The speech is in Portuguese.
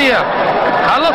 Maria. Alô!